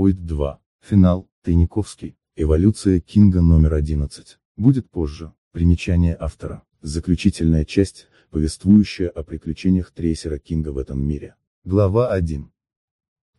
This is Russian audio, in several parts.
Void 2. Финал. Тайниковский. Эволюция Кинга номер 11. Будет позже. Примечание автора. Заключительная часть, повествующая о приключениях трейсера Кинга в этом мире. Глава 1.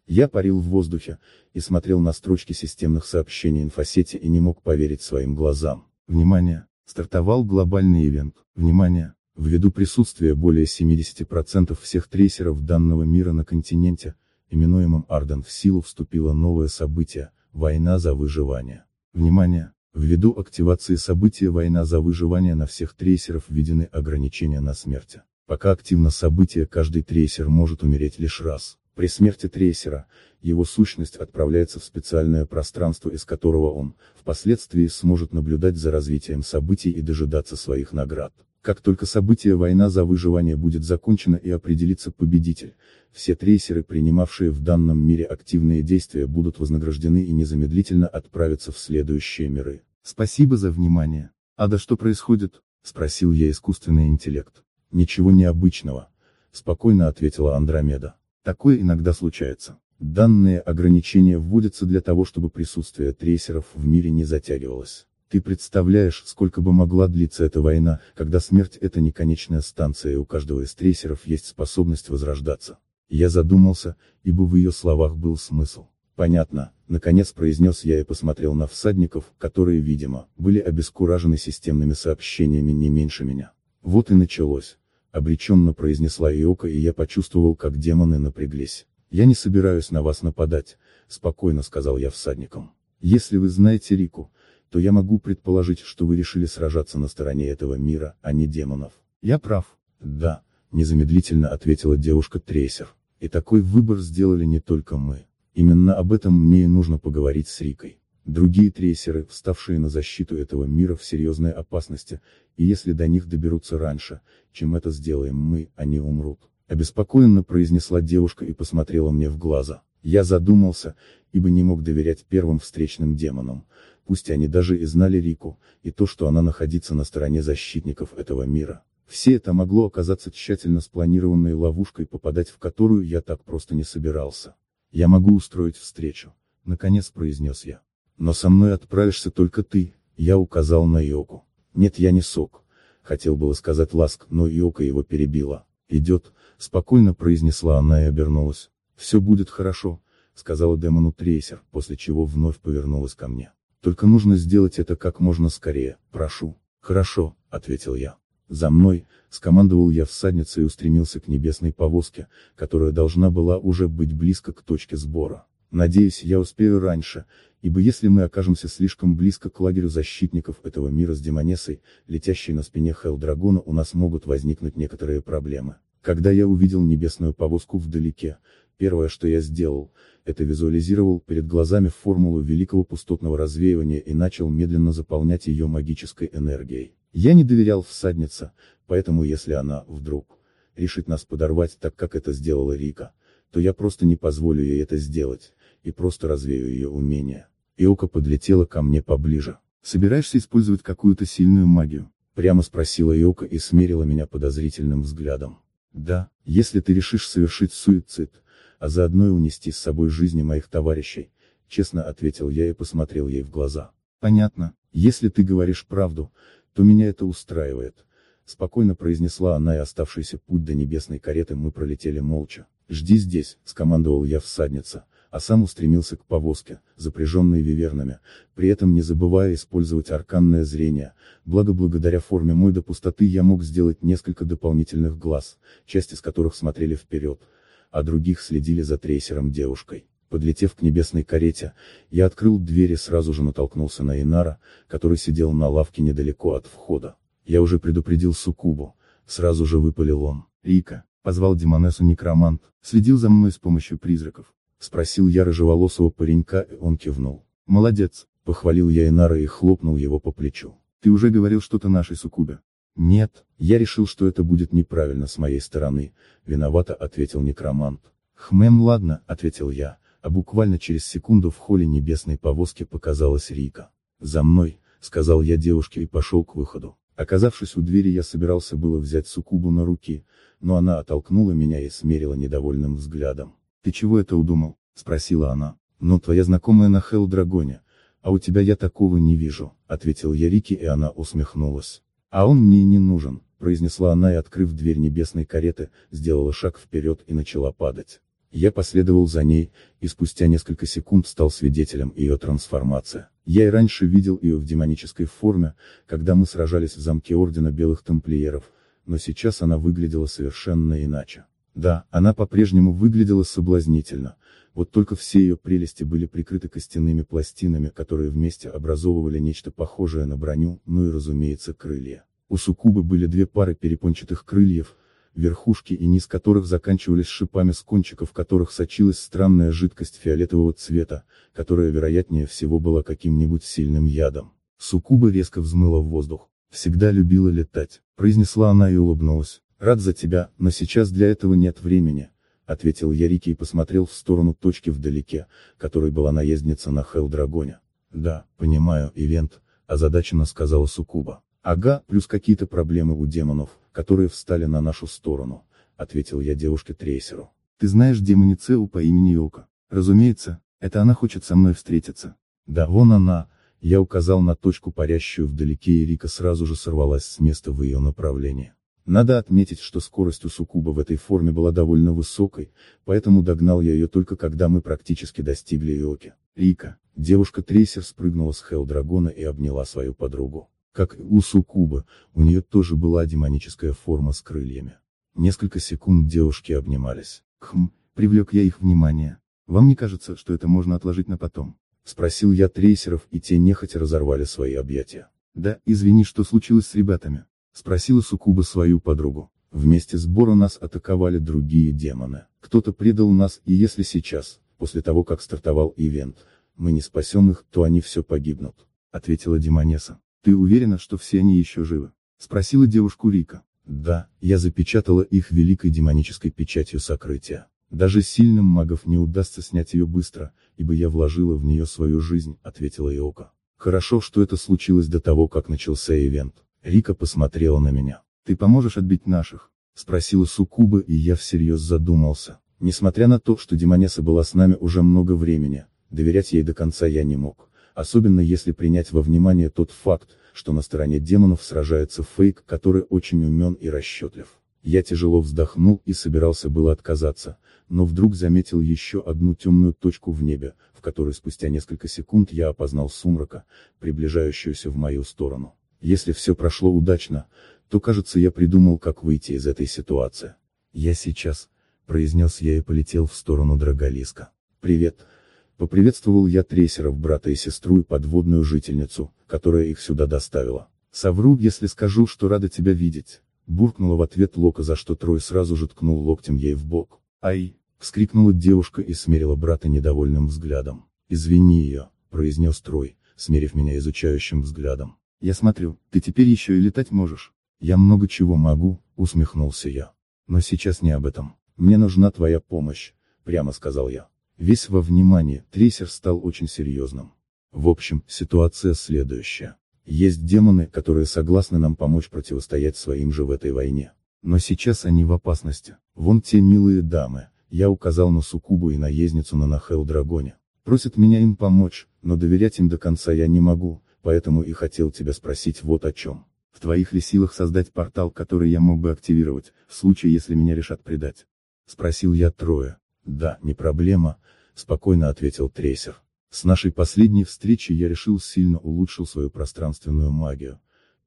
Я парил в воздухе, и смотрел на строчки системных сообщений инфосети и не мог поверить своим глазам. Внимание! Стартовал глобальный ивент. Внимание! Ввиду присутствия более 70% всех трейсеров данного мира на континенте, именуемом Арден в силу вступило новое событие – война за выживание. Внимание! Ввиду активации события «Война за выживание» на всех трейсеров введены ограничения на смерти. Пока активно событие каждый трейсер может умереть лишь раз. При смерти трейсера, его сущность отправляется в специальное пространство из которого он, впоследствии сможет наблюдать за развитием событий и дожидаться своих наград. Как только событие «Война за выживание» будет закончено и определится победитель, все трейсеры, принимавшие в данном мире активные действия будут вознаграждены и незамедлительно отправятся в следующие миры. Спасибо за внимание. А да что происходит? Спросил я искусственный интеллект. Ничего необычного. Спокойно ответила Андромеда. Такое иногда случается. Данные ограничения вводятся для того, чтобы присутствие трейсеров в мире не затягивалось. Ты представляешь, сколько бы могла длиться эта война, когда смерть это не конечная станция и у каждого из трейсеров есть способность возрождаться. Я задумался, ибо в ее словах был смысл. Понятно, наконец произнес я и посмотрел на всадников, которые, видимо, были обескуражены системными сообщениями не меньше меня. Вот и началось. Обреченно произнесла Иока и я почувствовал, как демоны напряглись. Я не собираюсь на вас нападать, спокойно сказал я всадникам. Если вы знаете Рику, то я могу предположить, что вы решили сражаться на стороне этого мира, а не демонов. Я прав. Да, незамедлительно ответила девушка-трейсер. И такой выбор сделали не только мы. Именно об этом мне и нужно поговорить с Рикой. Другие трейсеры, вставшие на защиту этого мира в серьезной опасности, и если до них доберутся раньше, чем это сделаем мы, они умрут. Обеспокоенно произнесла девушка и посмотрела мне в глаза. Я задумался, ибо не мог доверять первым встречным демонам, пусть они даже и знали Рику, и то, что она находится на стороне защитников этого мира. Все это могло оказаться тщательно спланированной ловушкой, попадать в которую я так просто не собирался. Я могу устроить встречу, наконец произнес я. Но со мной отправишься только ты, я указал на Йоку. Нет, я не сок. Хотел было сказать ласк, но Йока его перебила. Идет, спокойно произнесла она и обернулась. Все будет хорошо, сказала демону трейсер, после чего вновь повернулась ко мне. Только нужно сделать это как можно скорее, прошу. Хорошо, ответил я. За мной, скомандовал я всадницей и устремился к небесной повозке, которая должна была уже быть близко к точке сбора. Надеюсь, я успею раньше, ибо если мы окажемся слишком близко к лагерю защитников этого мира с Демонессой, летящей на спине Хелл-Драгона у нас могут возникнуть некоторые проблемы. Когда я увидел небесную повозку вдалеке, Первое, что я сделал, это визуализировал перед глазами формулу великого пустотного развеивания и начал медленно заполнять ее магической энергией. Я не доверял всаднице, поэтому если она, вдруг, решит нас подорвать так, как это сделала Рика, то я просто не позволю ей это сделать, и просто развею ее умения. Иока подлетела ко мне поближе. «Собираешься использовать какую-то сильную магию?» Прямо спросила Иока и смерила меня подозрительным взглядом. «Да, если ты решишь совершить суицид, а заодно и унести с собой жизни моих товарищей, честно ответил я и посмотрел ей в глаза. Понятно, если ты говоришь правду, то меня это устраивает. Спокойно произнесла она и оставшийся путь до небесной кареты мы пролетели молча. «Жди здесь», — скомандовал я всадница, а сам устремился к повозке, запряженной вивернами, при этом не забывая использовать арканное зрение, благо благодаря форме мой до пустоты я мог сделать несколько дополнительных глаз, часть из которых смотрели вперед, а других следили за трейсером девушкой. Подлетев к небесной карете, я открыл дверь и сразу же натолкнулся на Инара, который сидел на лавке недалеко от входа. Я уже предупредил Сукубу, сразу же выпалил он. Рика, позвал Демонессу некромант, следил за мной с помощью призраков. Спросил я рыжеволосого паренька и он кивнул. Молодец, похвалил я Инара и хлопнул его по плечу. Ты уже говорил что-то нашей Сукубе. Нет, я решил, что это будет неправильно с моей стороны, виновато ответил некромант. Хмем ладно, ответил я, а буквально через секунду в холле небесной повозки показалась Рика. За мной, сказал я девушке и пошел к выходу. Оказавшись у двери я собирался было взять Сукубу на руки, но она оттолкнула меня и смерила недовольным взглядом. Ты чего это удумал? спросила она. Но твоя знакомая на Хелл Драгоне, а у тебя я такого не вижу, ответил я Рике и она усмехнулась. А он мне не нужен, произнесла она и открыв дверь небесной кареты, сделала шаг вперед и начала падать. Я последовал за ней, и спустя несколько секунд стал свидетелем ее трансформации. Я и раньше видел ее в демонической форме, когда мы сражались в замке Ордена Белых Тамплиеров, но сейчас она выглядела совершенно иначе. Да, она по-прежнему выглядела соблазнительно, вот только все ее прелести были прикрыты костяными пластинами, которые вместе образовывали нечто похожее на броню, ну и разумеется крылья. У суккубы были две пары перепончатых крыльев, верхушки и низ которых заканчивались шипами с кончиков которых сочилась странная жидкость фиолетового цвета, которая вероятнее всего была каким-нибудь сильным ядом. Суккуба резко взмыла в воздух. «Всегда любила летать», — произнесла она и улыбнулась. «Рад за тебя, но сейчас для этого нет времени», — ответил я Рике и посмотрел в сторону точки вдалеке, которой была наездница на Хелл-Драгоне. «Да, понимаю, ивент», — озадаченно сказала Сукуба. «Ага, плюс какие-то проблемы у демонов, которые встали на нашу сторону», — ответил я девушке-трейсеру. «Ты знаешь демоницеу по имени Йока? Разумеется, это она хочет со мной встретиться». «Да, вон она», — я указал на точку парящую вдалеке и Рика сразу же сорвалась с места в ее направлении. Надо отметить, что скорость у Сукуба в этой форме была довольно высокой, поэтому догнал я ее только когда мы практически достигли Йоки. Рика, девушка-трейсер спрыгнула с Хелл-Драгона и обняла свою подругу. Как и у Сукубы, у нее тоже была демоническая форма с крыльями. Несколько секунд девушки обнимались. Хм, привлек я их внимание. Вам не кажется, что это можно отложить на потом? Спросил я трейсеров, и те нехотя разорвали свои объятия. Да, извини, что случилось с ребятами? Спросила Сукуба свою подругу. Вместе с Боро нас атаковали другие демоны. Кто-то предал нас, и если сейчас, после того как стартовал ивент, мы не спасем их, то они все погибнут, ответила Демонеса. «Ты уверена, что все они еще живы?» — спросила девушку Рика. «Да, я запечатала их великой демонической печатью сокрытия. Даже сильным магов не удастся снять ее быстро, ибо я вложила в нее свою жизнь», — ответила Иока. «Хорошо, что это случилось до того, как начался ивент». Рика посмотрела на меня. «Ты поможешь отбить наших?» — спросила Сукуба, и я всерьез задумался. Несмотря на то, что Демонеса была с нами уже много времени, доверять ей до конца я не мог особенно если принять во внимание тот факт, что на стороне демонов сражается фейк, который очень умен и расчетлив. Я тяжело вздохнул и собирался было отказаться, но вдруг заметил еще одну темную точку в небе, в которой спустя несколько секунд я опознал сумрака, приближающуюся в мою сторону. Если все прошло удачно, то кажется я придумал, как выйти из этой ситуации. Я сейчас, произнес я и полетел в сторону Драголиска. Привет, Поприветствовал я трейсеров брата и сестру и подводную жительницу, которая их сюда доставила. Совру, если скажу, что рада тебя видеть. Буркнула в ответ Лока, за что Трой сразу же ткнул локтем ей в бок. Ай! Вскрикнула девушка и смерила брата недовольным взглядом. Извини ее, произнес Трой, смерив меня изучающим взглядом. Я смотрю, ты теперь еще и летать можешь. Я много чего могу, усмехнулся я. Но сейчас не об этом. Мне нужна твоя помощь, прямо сказал я. Весь во внимание, трейсер стал очень серьезным. В общем, ситуация следующая. Есть демоны, которые согласны нам помочь противостоять своим же в этой войне. Но сейчас они в опасности. Вон те милые дамы, я указал на Сукубу и наездницу на Нахел Драгоне. Просят меня им помочь, но доверять им до конца я не могу, поэтому и хотел тебя спросить вот о чем. В твоих ли силах создать портал, который я мог бы активировать, в случае если меня решат предать? Спросил я Троя. Да, не проблема, спокойно ответил трейсер. С нашей последней встречи я решил сильно улучшил свою пространственную магию.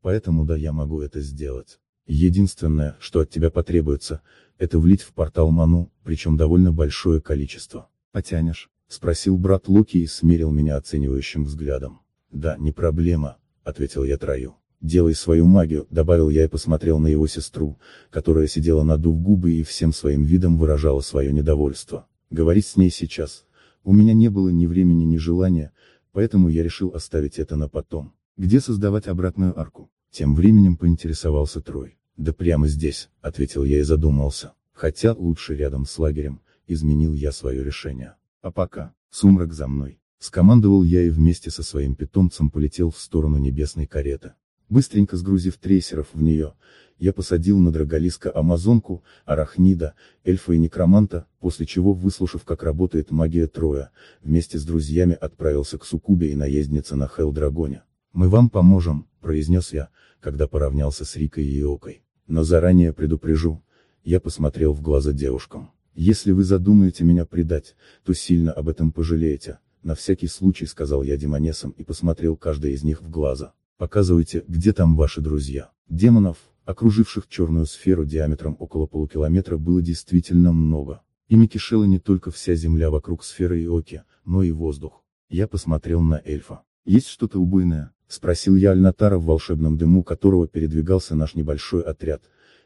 Поэтому да, я могу это сделать. Единственное, что от тебя потребуется, это влить в портал ману, причем довольно большое количество. Потянешь? Спросил брат Луки и смерил меня оценивающим взглядом. Да, не проблема, ответил я Трою. «Делай свою магию», — добавил я и посмотрел на его сестру, которая сидела надув губы и всем своим видом выражала свое недовольство. Говорить с ней сейчас. У меня не было ни времени, ни желания, поэтому я решил оставить это на потом. Где создавать обратную арку? Тем временем поинтересовался Трой. Да прямо здесь, ответил я и задумался. Хотя лучше рядом с лагерем, изменил я свое решение. А пока, сумрак за мной. Скомандовал я и вместе со своим питомцем полетел в сторону небесной кареты. Быстренько сгрузив трейсеров в нее, я посадил на Драголиска Амазонку, Арахнида, эльфа и некроманта, после чего, выслушав как работает магия Троя, вместе с друзьями отправился к Сукубе и наезднице на Хелл-Драгоне. «Мы вам поможем», — произнес я, когда поравнялся с Рикой и Иокой. «Но заранее предупрежу». Я посмотрел в глаза девушкам. «Если вы задумаете меня предать, то сильно об этом пожалеете», на всякий случай сказал я демонесам и посмотрел каждой из них в глаза. «Показывайте, где там ваши друзья». Демонов, окруживших черную сферу диаметром около полукилометра было действительно много. Ими кишела не только вся земля вокруг сферы Иоки, но и воздух. Я посмотрел на эльфа. «Есть что-то убойное?» — спросил я Альнатара в волшебном дыму которого передвигался наш небольшой отряд,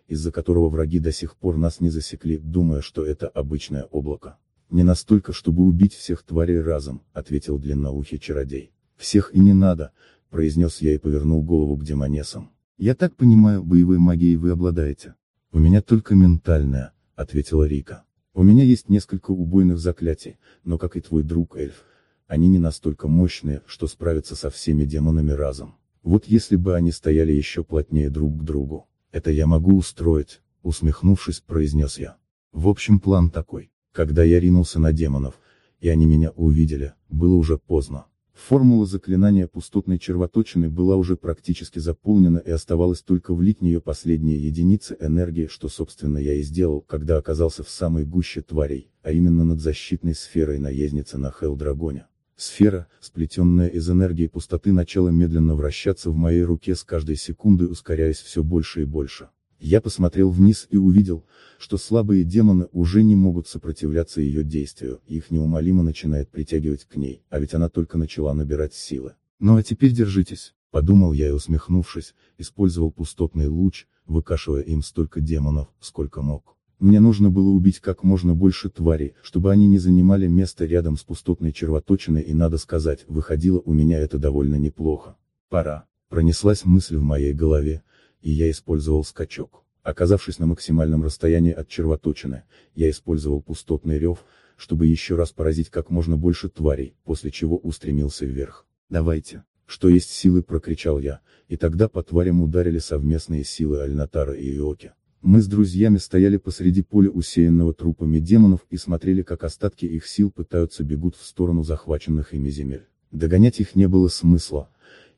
из-за которого враги до сих пор нас не засекли, думая, что это обычное облако. «Не настолько, чтобы убить всех тварей разом», — ответил длинноухий чародей. «Всех и не надо», — произнес я и повернул голову к демонесам. «Я так понимаю, боевой магией вы обладаете?» «У меня только ментальная», — ответила Рика. «У меня есть несколько убойных заклятий, но как и твой друг эльф, они не настолько мощные, что справятся со всеми демонами разом. Вот если бы они стояли еще плотнее друг к другу. Это я могу устроить, усмехнувшись, произнес я. В общем план такой. Когда я ринулся на демонов, и они меня увидели, было уже поздно. Формула заклинания пустотной червоточины была уже практически заполнена и оставалось только влить в нее последние единицы энергии, что собственно я и сделал, когда оказался в самой гуще тварей, а именно над защитной сферой наездницы на Хелл-Драгоне. Сфера, сплетенная из энергии пустоты начала медленно вращаться в моей руке с каждой секундой ускоряясь все больше и больше. Я посмотрел вниз и увидел, что слабые демоны уже не могут сопротивляться ее действию, их неумолимо начинает притягивать к ней, а ведь она только начала набирать силы. Ну а теперь держитесь, подумал я и усмехнувшись, использовал пустотный луч, выкашивая им столько демонов, сколько мог. Мне нужно было убить как можно больше тварей, чтобы они не занимали место рядом с пустотной червоточиной и надо сказать, выходило у меня это довольно неплохо. Пора. Пронеслась мысль в моей голове, и я использовал скачок. Оказавшись на максимальном расстоянии от червоточины, я использовал пустотный рев, чтобы еще раз поразить как можно больше тварей, после чего устремился вверх. «Давайте!» Что есть силы, прокричал я, и тогда по тварям ударили совместные силы Альнатара и Иоки. Мы с друзьями стояли посреди поля усеянного трупами демонов и смотрели как остатки их сил пытаются бегут в сторону захваченных ими земель. Догонять их не было смысла,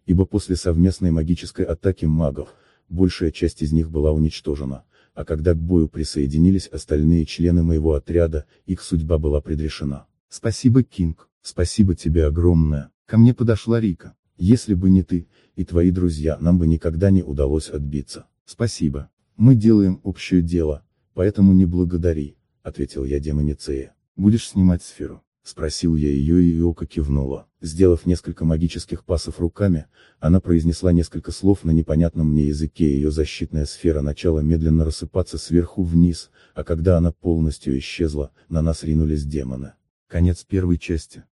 ибо после совместной магической атаки магов, большая часть из них была уничтожена, а когда к бою присоединились остальные члены моего отряда, их судьба была предрешена. Спасибо, Кинг, спасибо тебе огромное. Ко мне подошла Рика. Если бы не ты, и твои друзья, нам бы никогда не удалось отбиться. Спасибо. Мы делаем общее дело, поэтому не благодари, ответил я демоницее. Будешь снимать сферу? Спросил я ее и Иока кивнула. Сделав несколько магических пасов руками, она произнесла несколько слов на непонятном мне языке ее защитная сфера начала медленно рассыпаться сверху вниз, а когда она полностью исчезла, на нас ринулись демоны. Конец первой части.